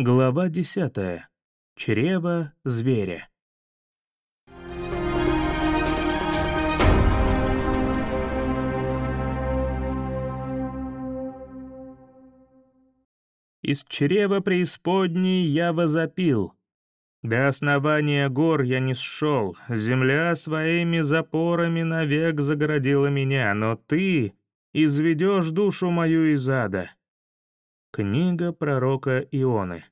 Глава десятая. Чрево зверя. Из чрева преисподней я возопил. До основания гор я не сшел, земля своими запорами навек загородила меня, но ты изведешь душу мою из ада. Книга пророка Ионы.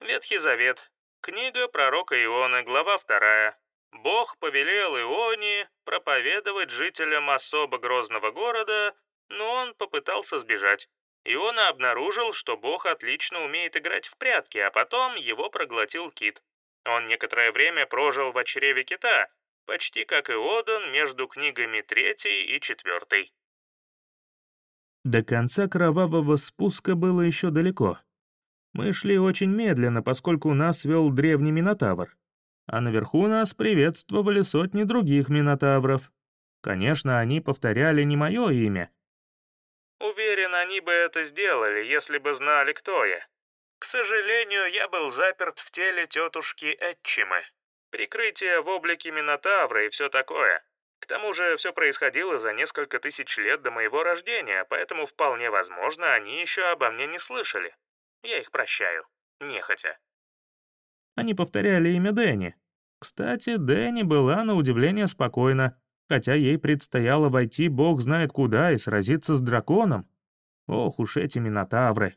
Ветхий Завет. Книга пророка Ионы, глава 2. Бог повелел Ионе проповедовать жителям особо грозного города, но он попытался сбежать. Иона обнаружил, что Бог отлично умеет играть в прятки, а потом его проглотил кит. Он некоторое время прожил в чреве кита, почти как и Одан между книгами третьей и четвертой. До конца кровавого спуска было еще далеко. Мы шли очень медленно, поскольку нас вел древний Минотавр. А наверху нас приветствовали сотни других Минотавров. Конечно, они повторяли не мое имя. Уверен, они бы это сделали, если бы знали, кто я. К сожалению, я был заперт в теле тетушки Этчимы. Прикрытие в облике Минотавра и все такое. Тому же все происходило за несколько тысяч лет до моего рождения, поэтому вполне возможно, они еще обо мне не слышали. Я их прощаю. Нехотя. Они повторяли имя Дэнни. Кстати, Дэнни была на удивление спокойна, хотя ей предстояло войти бог знает куда и сразиться с драконом. Ох уж эти минотавры.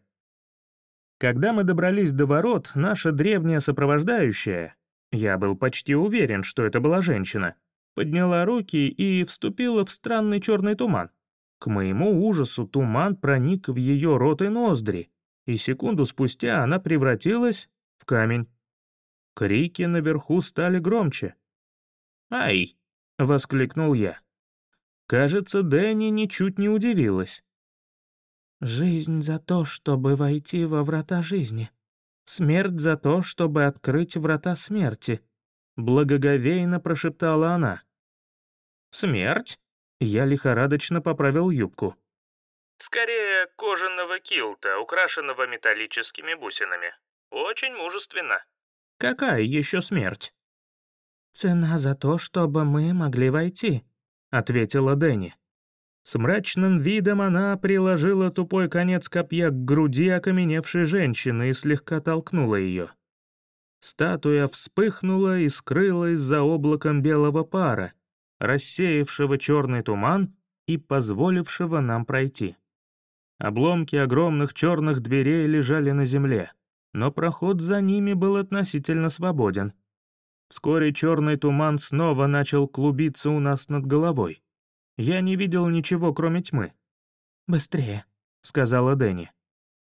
Когда мы добрались до ворот, наша древняя сопровождающая, я был почти уверен, что это была женщина, подняла руки и вступила в странный черный туман. К моему ужасу туман проник в ее рот и ноздри, и секунду спустя она превратилась в камень. Крики наверху стали громче. «Ай!» — воскликнул я. Кажется, Дэнни ничуть не удивилась. «Жизнь за то, чтобы войти во врата жизни. Смерть за то, чтобы открыть врата смерти», — благоговейно прошептала она. «Смерть?» Я лихорадочно поправил юбку. «Скорее, кожаного килта, украшенного металлическими бусинами. Очень мужественно». «Какая еще смерть?» «Цена за то, чтобы мы могли войти», — ответила Дэнни. С мрачным видом она приложила тупой конец копья к груди окаменевшей женщины и слегка толкнула ее. Статуя вспыхнула и скрылась за облаком белого пара, рассеявшего черный туман и позволившего нам пройти. Обломки огромных черных дверей лежали на земле, но проход за ними был относительно свободен. Вскоре черный туман снова начал клубиться у нас над головой. Я не видел ничего, кроме тьмы. «Быстрее», — сказала Дэнни.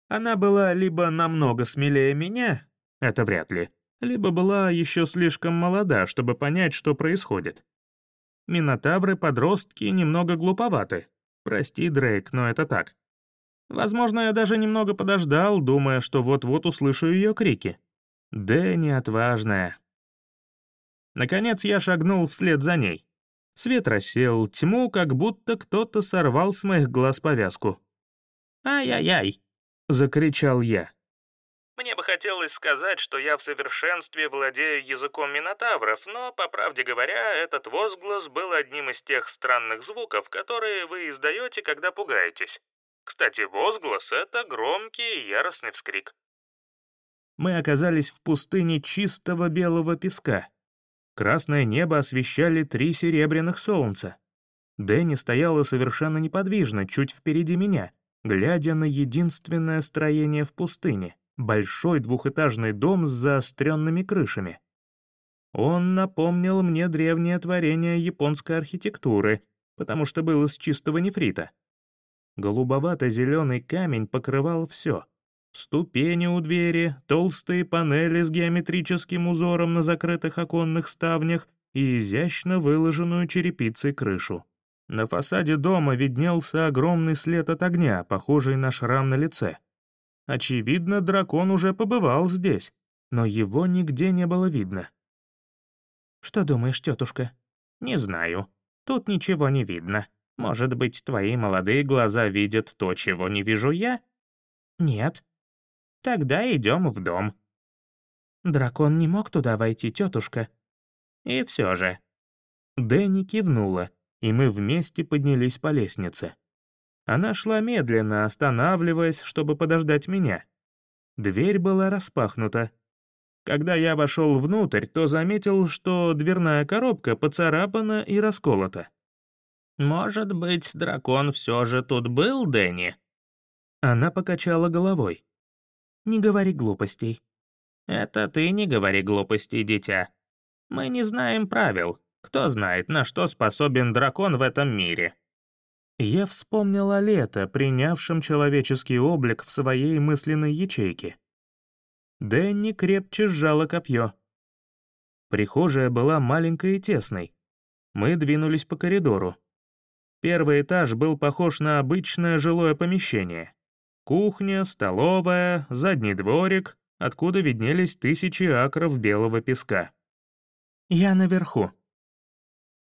Она была либо намного смелее меня, это вряд ли, либо была еще слишком молода, чтобы понять, что происходит. Минотавры-подростки немного глуповаты. Прости, Дрейк, но это так. Возможно, я даже немного подождал, думая, что вот-вот услышу ее крики. Дэнни отважная. Наконец я шагнул вслед за ней. Свет рассеял тьму, как будто кто-то сорвал с моих глаз повязку. «Ай-яй-яй!» — закричал я. Мне бы хотелось сказать, что я в совершенстве владею языком минотавров, но, по правде говоря, этот возглас был одним из тех странных звуков, которые вы издаете, когда пугаетесь. Кстати, возглас — это громкий и яростный вскрик. Мы оказались в пустыне чистого белого песка. Красное небо освещали три серебряных солнца. Дэнни стояла совершенно неподвижно, чуть впереди меня, глядя на единственное строение в пустыне — большой двухэтажный дом с заостренными крышами. Он напомнил мне древнее творение японской архитектуры, потому что был из чистого нефрита. Голубовато-зеленый камень покрывал все. Ступени у двери, толстые панели с геометрическим узором на закрытых оконных ставнях и изящно выложенную черепицей крышу. На фасаде дома виднелся огромный след от огня, похожий на шрам на лице. Очевидно, дракон уже побывал здесь, но его нигде не было видно. «Что думаешь, тетушка?» «Не знаю. Тут ничего не видно. Может быть, твои молодые глаза видят то, чего не вижу я?» «Нет». Тогда идем в дом». «Дракон не мог туда войти, тетушка». «И все же». Дэнни кивнула, и мы вместе поднялись по лестнице. Она шла медленно, останавливаясь, чтобы подождать меня. Дверь была распахнута. Когда я вошел внутрь, то заметил, что дверная коробка поцарапана и расколота. «Может быть, дракон все же тут был, Дэнни?» Она покачала головой. «Не говори глупостей». «Это ты не говори глупостей, дитя. Мы не знаем правил. Кто знает, на что способен дракон в этом мире?» Я вспомнил о лето, принявшем человеческий облик в своей мысленной ячейке. Дэнни крепче сжала копье. Прихожая была маленькой и тесной. Мы двинулись по коридору. Первый этаж был похож на обычное жилое помещение. Кухня, столовая, задний дворик, откуда виднелись тысячи акров белого песка. «Я наверху»,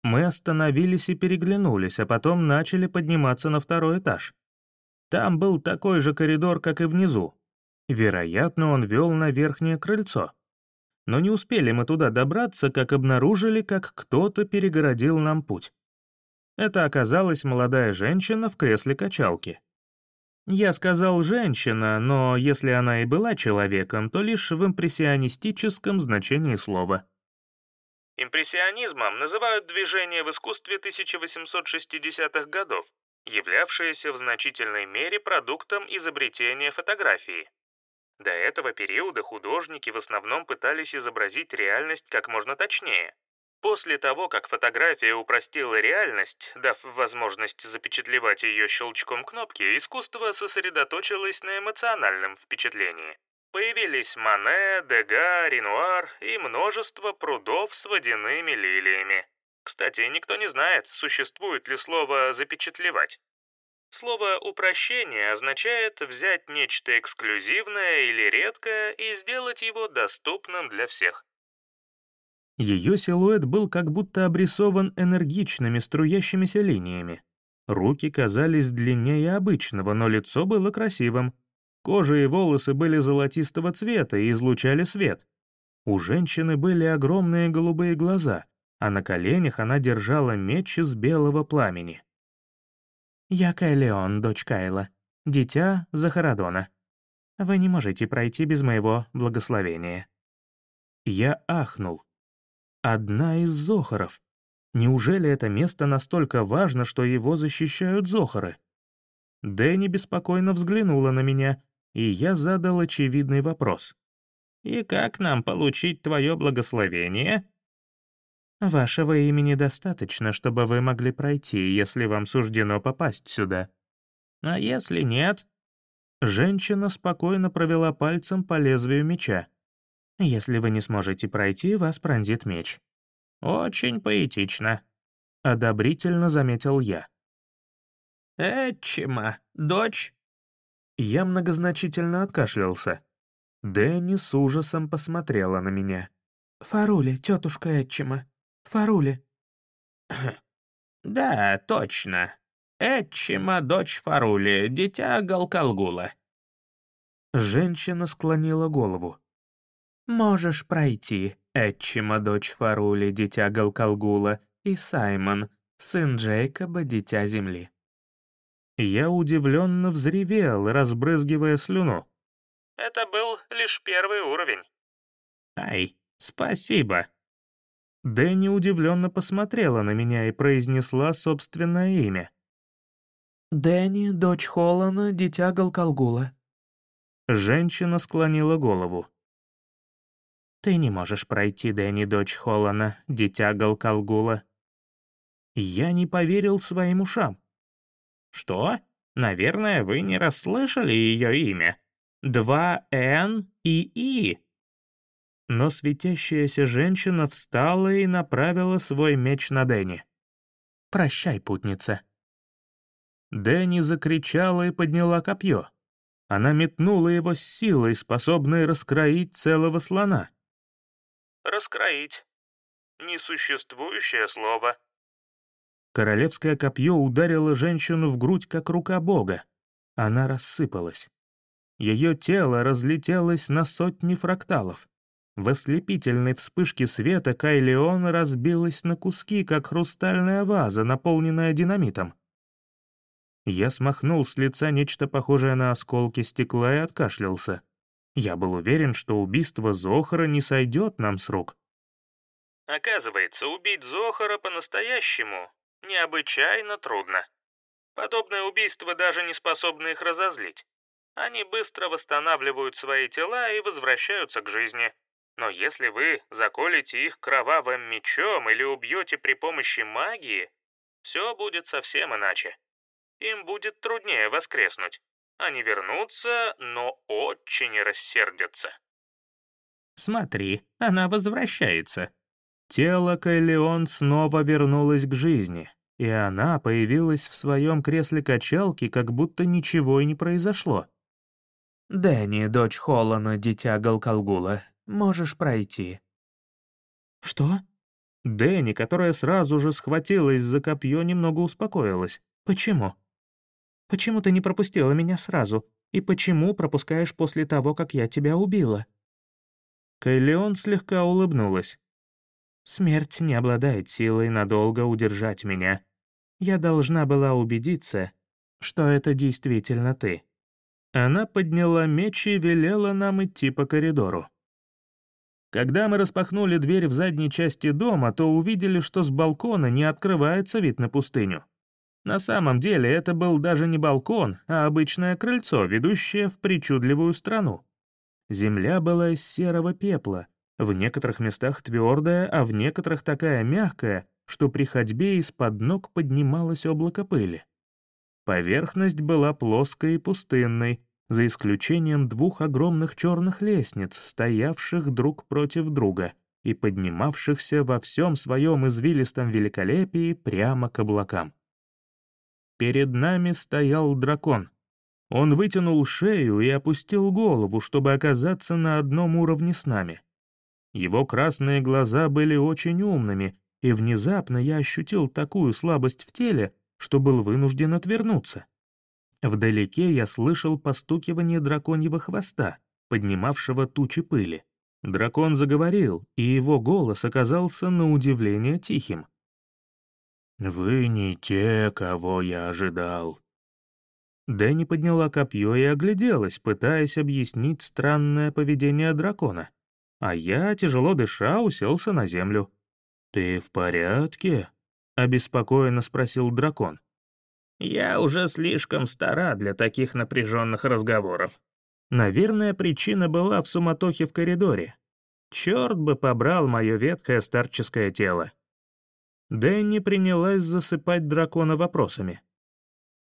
мы остановились и переглянулись, а потом начали подниматься на второй этаж. Там был такой же коридор, как и внизу. Вероятно, он вел на верхнее крыльцо. Но не успели мы туда добраться, как обнаружили, как кто-то перегородил нам путь. Это оказалась молодая женщина в кресле качалки. Я сказал «женщина», но если она и была человеком, то лишь в импрессионистическом значении слова — Импрессионизмом называют движение в искусстве 1860-х годов, являвшееся в значительной мере продуктом изобретения фотографии. До этого периода художники в основном пытались изобразить реальность как можно точнее. После того, как фотография упростила реальность, дав возможность запечатлевать ее щелчком кнопки, искусство сосредоточилось на эмоциональном впечатлении. Появились Мане, Дега, Ренуар и множество прудов с водяными лилиями. Кстати, никто не знает, существует ли слово «запечатлевать». Слово «упрощение» означает взять нечто эксклюзивное или редкое и сделать его доступным для всех. Ее силуэт был как будто обрисован энергичными струящимися линиями. Руки казались длиннее обычного, но лицо было красивым, Кожа и волосы были золотистого цвета и излучали свет. У женщины были огромные голубые глаза, а на коленях она держала меч из белого пламени. «Я Кайлеон, дочь Кайла, дитя Захарадона. Вы не можете пройти без моего благословения». Я ахнул. Одна из Зохаров. Неужели это место настолько важно, что его защищают Зохары? Дэнни беспокойно взглянула на меня, и я задал очевидный вопрос. «И как нам получить твое благословение?» «Вашего имени достаточно, чтобы вы могли пройти, если вам суждено попасть сюда». «А если нет?» Женщина спокойно провела пальцем по лезвию меча. «Если вы не сможете пройти, вас пронзит меч». «Очень поэтично», — одобрительно заметил я. «Этчима, дочь я многозначительно откашлялся. Дэнни с ужасом посмотрела на меня. «Фарули, тетушка Этчима. Фарули». «Да, точно. Этчима, дочь Фарули, дитя Галкалгула». Женщина склонила голову. «Можешь пройти, Этчима, дочь Фарули, дитя Галкалгула, и Саймон, сын Джейкоба, дитя Земли». Я удивленно взревел, разбрызгивая слюну. «Это был лишь первый уровень». «Ай, спасибо». Дэнни удивленно посмотрела на меня и произнесла собственное имя. «Дэнни, дочь Холлана, дитя Галкалгула». Женщина склонила голову. «Ты не можешь пройти, Дэнни, дочь Холлана, дитя Галкалгула». Я не поверил своим ушам. «Что? Наверное, вы не расслышали ее имя. Два «Н» и «И». Но светящаяся женщина встала и направила свой меч на Дэнни. «Прощай, путница». Дэнни закричала и подняла копье. Она метнула его с силой, способной раскроить целого слона. «Раскроить. Несуществующее слово», Королевское копье ударило женщину в грудь, как рука бога. Она рассыпалась. Ее тело разлетелось на сотни фракталов. В ослепительной вспышке света Кайлеон разбилась на куски, как хрустальная ваза, наполненная динамитом. Я смахнул с лица нечто похожее на осколки стекла и откашлялся. Я был уверен, что убийство Зохара не сойдет нам с рук. Оказывается, убить Зохара по-настоящему необычайно трудно. Подобные убийства даже не способны их разозлить. Они быстро восстанавливают свои тела и возвращаются к жизни. Но если вы заколете их кровавым мечом или убьете при помощи магии, все будет совсем иначе. Им будет труднее воскреснуть. Они вернутся, но очень рассердятся. «Смотри, она возвращается». Тело Кайлеон снова вернулось к жизни, и она появилась в своем кресле качалки, как будто ничего и не произошло. «Дэнни, дочь Холлана, дитя Галкалгула, можешь пройти». «Что?» Дэнни, которая сразу же схватилась за копье, немного успокоилась. «Почему?» Почему ты не пропустила меня сразу? И почему пропускаешь после того, как я тебя убила?» Кайлеон слегка улыбнулась. «Смерть не обладает силой надолго удержать меня. Я должна была убедиться, что это действительно ты». Она подняла меч и велела нам идти по коридору. Когда мы распахнули дверь в задней части дома, то увидели, что с балкона не открывается вид на пустыню. На самом деле это был даже не балкон, а обычное крыльцо, ведущее в причудливую страну. Земля была из серого пепла, в некоторых местах твердая, а в некоторых такая мягкая, что при ходьбе из-под ног поднималось облако пыли. Поверхность была плоской и пустынной, за исключением двух огромных черных лестниц, стоявших друг против друга и поднимавшихся во всем своем извилистом великолепии прямо к облакам. Перед нами стоял дракон. Он вытянул шею и опустил голову, чтобы оказаться на одном уровне с нами. Его красные глаза были очень умными, и внезапно я ощутил такую слабость в теле, что был вынужден отвернуться. Вдалеке я слышал постукивание драконьего хвоста, поднимавшего тучи пыли. Дракон заговорил, и его голос оказался на удивление тихим. «Вы не те, кого я ожидал». Дэнни подняла копье и огляделась, пытаясь объяснить странное поведение дракона. А я, тяжело дыша, уселся на землю. «Ты в порядке?» — обеспокоенно спросил дракон. «Я уже слишком стара для таких напряженных разговоров». Наверное, причина была в суматохе в коридоре. Черт бы побрал мое ветхое старческое тело. Дэнни принялась засыпать дракона вопросами.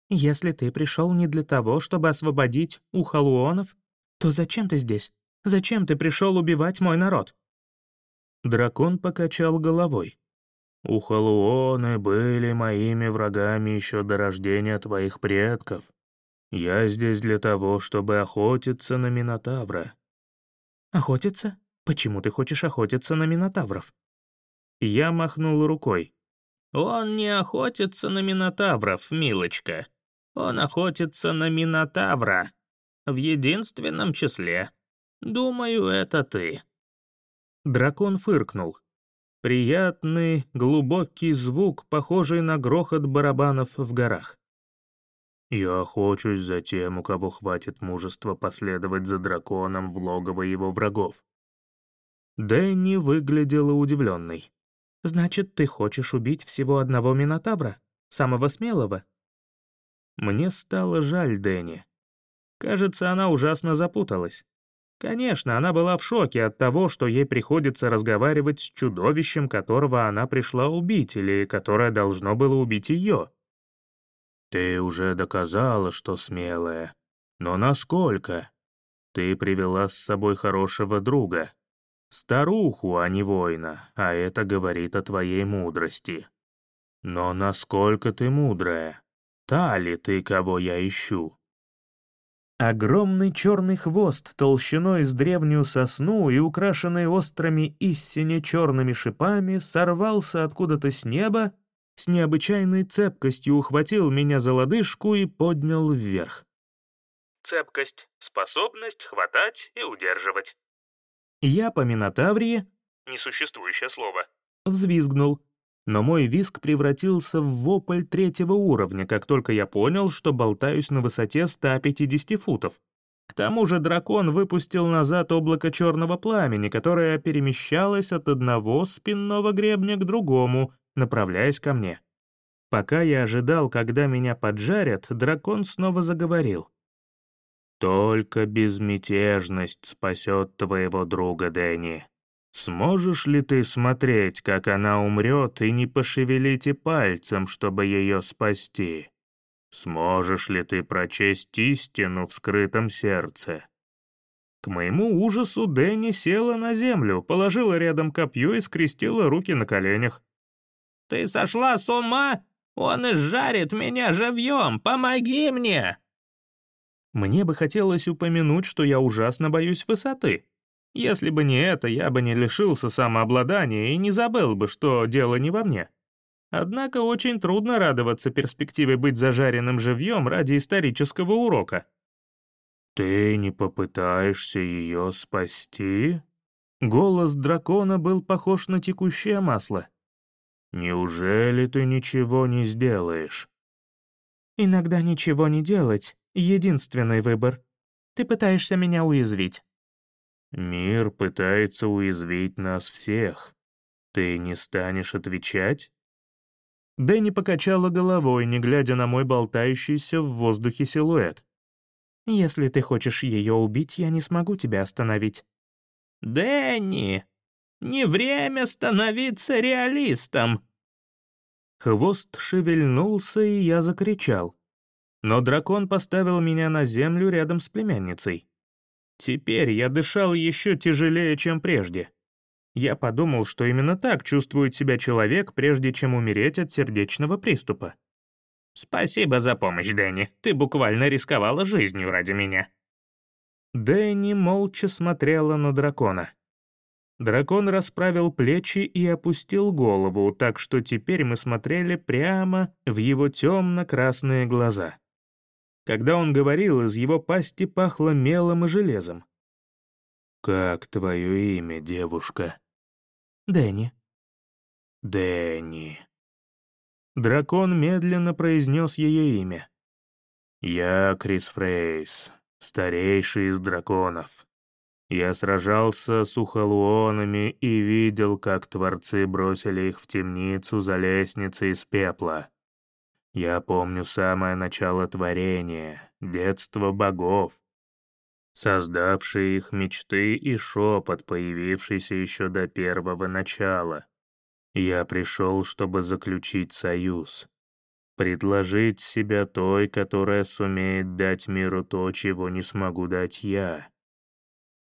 «Если ты пришел не для того, чтобы освободить ухалуонов, то зачем ты здесь? Зачем ты пришел убивать мой народ?» Дракон покачал головой. «Ухалуоны были моими врагами еще до рождения твоих предков. Я здесь для того, чтобы охотиться на Минотавра». «Охотиться? Почему ты хочешь охотиться на Минотавров?» Я махнул рукой. «Он не охотится на минотавров, милочка. Он охотится на минотавра. В единственном числе. Думаю, это ты». Дракон фыркнул. Приятный, глубокий звук, похожий на грохот барабанов в горах. «Я охочусь за тем, у кого хватит мужества последовать за драконом в логово его врагов». Дэнни выглядела удивленной. Значит, ты хочешь убить всего одного Минотавра? Самого смелого?» Мне стало жаль Дэнни. Кажется, она ужасно запуталась. Конечно, она была в шоке от того, что ей приходится разговаривать с чудовищем, которого она пришла убить, или которое должно было убить ее. «Ты уже доказала, что смелая. Но насколько? Ты привела с собой хорошего друга. Старуху, а не воина, а это говорит о твоей мудрости. Но насколько ты мудрая? Та ли ты, кого я ищу?» Огромный черный хвост толщиной с древнюю сосну и украшенный острыми истине черными шипами сорвался откуда-то с неба, с необычайной цепкостью ухватил меня за лодыжку и поднял вверх. Цепкость — способность хватать и удерживать. Я по Минотаврии, Несуществующее слово. взвизгнул. Но мой визг превратился в вопль третьего уровня, как только я понял, что болтаюсь на высоте 150 футов. К тому же дракон выпустил назад облако черного пламени, которое перемещалось от одного спинного гребня к другому, направляясь ко мне. Пока я ожидал, когда меня поджарят, дракон снова заговорил. «Только безмятежность спасет твоего друга Дэнни. Сможешь ли ты смотреть, как она умрет, и не пошевелить и пальцем, чтобы ее спасти? Сможешь ли ты прочесть истину в скрытом сердце?» К моему ужасу Дэнни села на землю, положила рядом копье и скрестила руки на коленях. «Ты сошла с ума? Он изжарит меня живьем! Помоги мне!» Мне бы хотелось упомянуть, что я ужасно боюсь высоты. Если бы не это, я бы не лишился самообладания и не забыл бы, что дело не во мне. Однако очень трудно радоваться перспективе быть зажаренным живьем ради исторического урока. «Ты не попытаешься ее спасти?» Голос дракона был похож на текущее масло. «Неужели ты ничего не сделаешь?» «Иногда ничего не делать — единственный выбор. Ты пытаешься меня уязвить». «Мир пытается уязвить нас всех. Ты не станешь отвечать?» Дэнни покачала головой, не глядя на мой болтающийся в воздухе силуэт. «Если ты хочешь ее убить, я не смогу тебя остановить». «Дэнни, не время становиться реалистом!» Хвост шевельнулся, и я закричал. Но дракон поставил меня на землю рядом с племянницей. Теперь я дышал еще тяжелее, чем прежде. Я подумал, что именно так чувствует себя человек, прежде чем умереть от сердечного приступа. «Спасибо за помощь, Дэнни. Ты буквально рисковала жизнью ради меня». Дэнни молча смотрела на дракона. Дракон расправил плечи и опустил голову, так что теперь мы смотрели прямо в его темно-красные глаза. Когда он говорил, из его пасти пахло мелом и железом. «Как твое имя, девушка?» «Дэнни». «Дэнни». Дракон медленно произнес ее имя. «Я Крис Фрейс, старейший из драконов. Я сражался с ухалуонами и видел, как творцы бросили их в темницу за лестницей из пепла. Я помню самое начало творения, детство богов, создавшие их мечты и шепот, появившийся еще до первого начала. Я пришел, чтобы заключить союз, предложить себя той, которая сумеет дать миру то, чего не смогу дать я.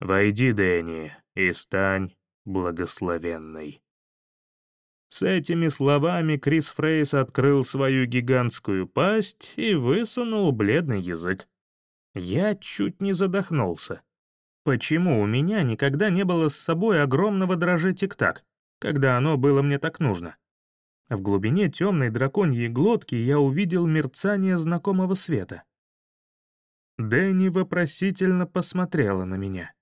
Войди, Дэнни, и стань благословенной. С этими словами Крис Фрейс открыл свою гигантскую пасть и высунул бледный язык. Я чуть не задохнулся. Почему у меня никогда не было с собой огромного дрожи тик-так, когда оно было мне так нужно? В глубине темной драконьей глотки я увидел мерцание знакомого света. Дэнни вопросительно посмотрела на меня.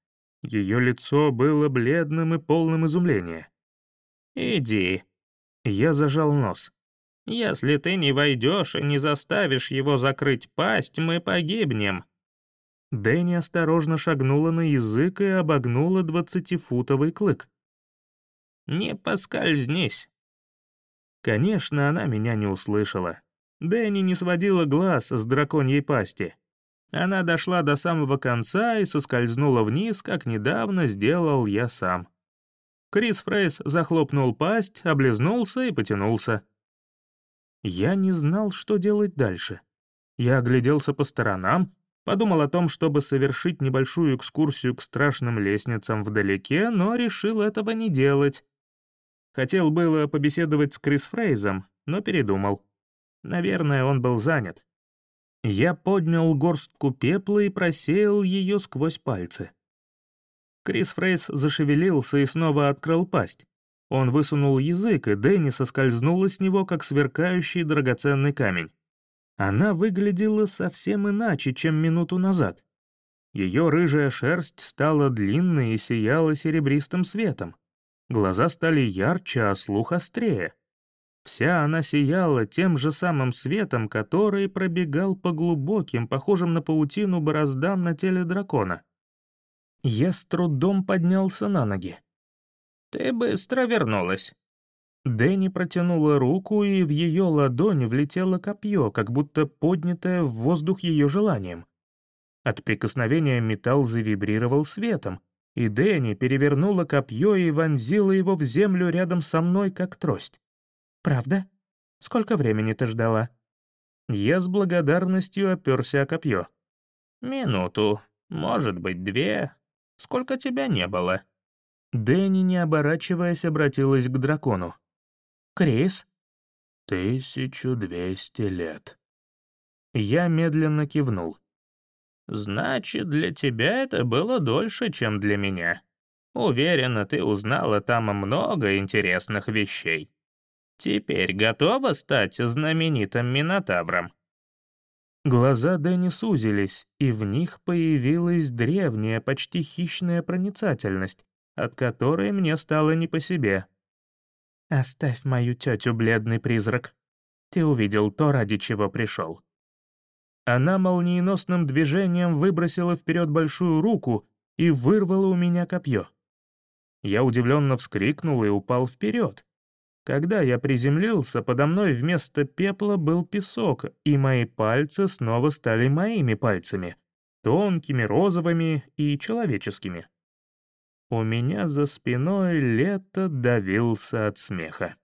Ее лицо было бледным и полным изумления. «Иди», я зажал нос. «Если ты не войдешь и не заставишь его закрыть пасть, мы погибнем». Дэнни осторожно шагнула на язык и обогнула двадцатифутовый клык. «Не поскользнись». Конечно, она меня не услышала. Дэнни не сводила глаз с драконьей пасти. Она дошла до самого конца и соскользнула вниз, как недавно сделал я сам. Крис Фрейс захлопнул пасть, облизнулся и потянулся. Я не знал, что делать дальше. Я огляделся по сторонам, подумал о том, чтобы совершить небольшую экскурсию к страшным лестницам вдалеке, но решил этого не делать. Хотел было побеседовать с Крис Фрейзом, но передумал. Наверное, он был занят. Я поднял горстку пепла и просеял ее сквозь пальцы. Крис Фрейс зашевелился и снова открыл пасть. Он высунул язык, и Дэнни соскользнула с него, как сверкающий драгоценный камень. Она выглядела совсем иначе, чем минуту назад. Ее рыжая шерсть стала длинной и сияла серебристым светом. Глаза стали ярче, а слух острее. Вся она сияла тем же самым светом, который пробегал по глубоким, похожим на паутину бороздам на теле дракона. Я с трудом поднялся на ноги. «Ты быстро вернулась». Дэнни протянула руку, и в ее ладонь влетело копье, как будто поднятое в воздух ее желанием. От прикосновения металл завибрировал светом, и Дэнни перевернула копье и вонзила его в землю рядом со мной, как трость. «Правда? Сколько времени ты ждала?» Я с благодарностью оперся о копье. «Минуту, может быть, две. Сколько тебя не было?» Дэнни, не оборачиваясь, обратилась к дракону. «Крис?» «Тысячу двести лет». Я медленно кивнул. «Значит, для тебя это было дольше, чем для меня. Уверена, ты узнала там много интересных вещей. Теперь готова стать знаменитым Минотавром?» Глаза Дэнни сузились, и в них появилась древняя, почти хищная проницательность, от которой мне стало не по себе. «Оставь мою тетю, бледный призрак. Ты увидел то, ради чего пришел». Она молниеносным движением выбросила вперед большую руку и вырвала у меня копье. Я удивленно вскрикнул и упал вперед. Когда я приземлился, подо мной вместо пепла был песок, и мои пальцы снова стали моими пальцами, тонкими, розовыми и человеческими. У меня за спиной лето давился от смеха.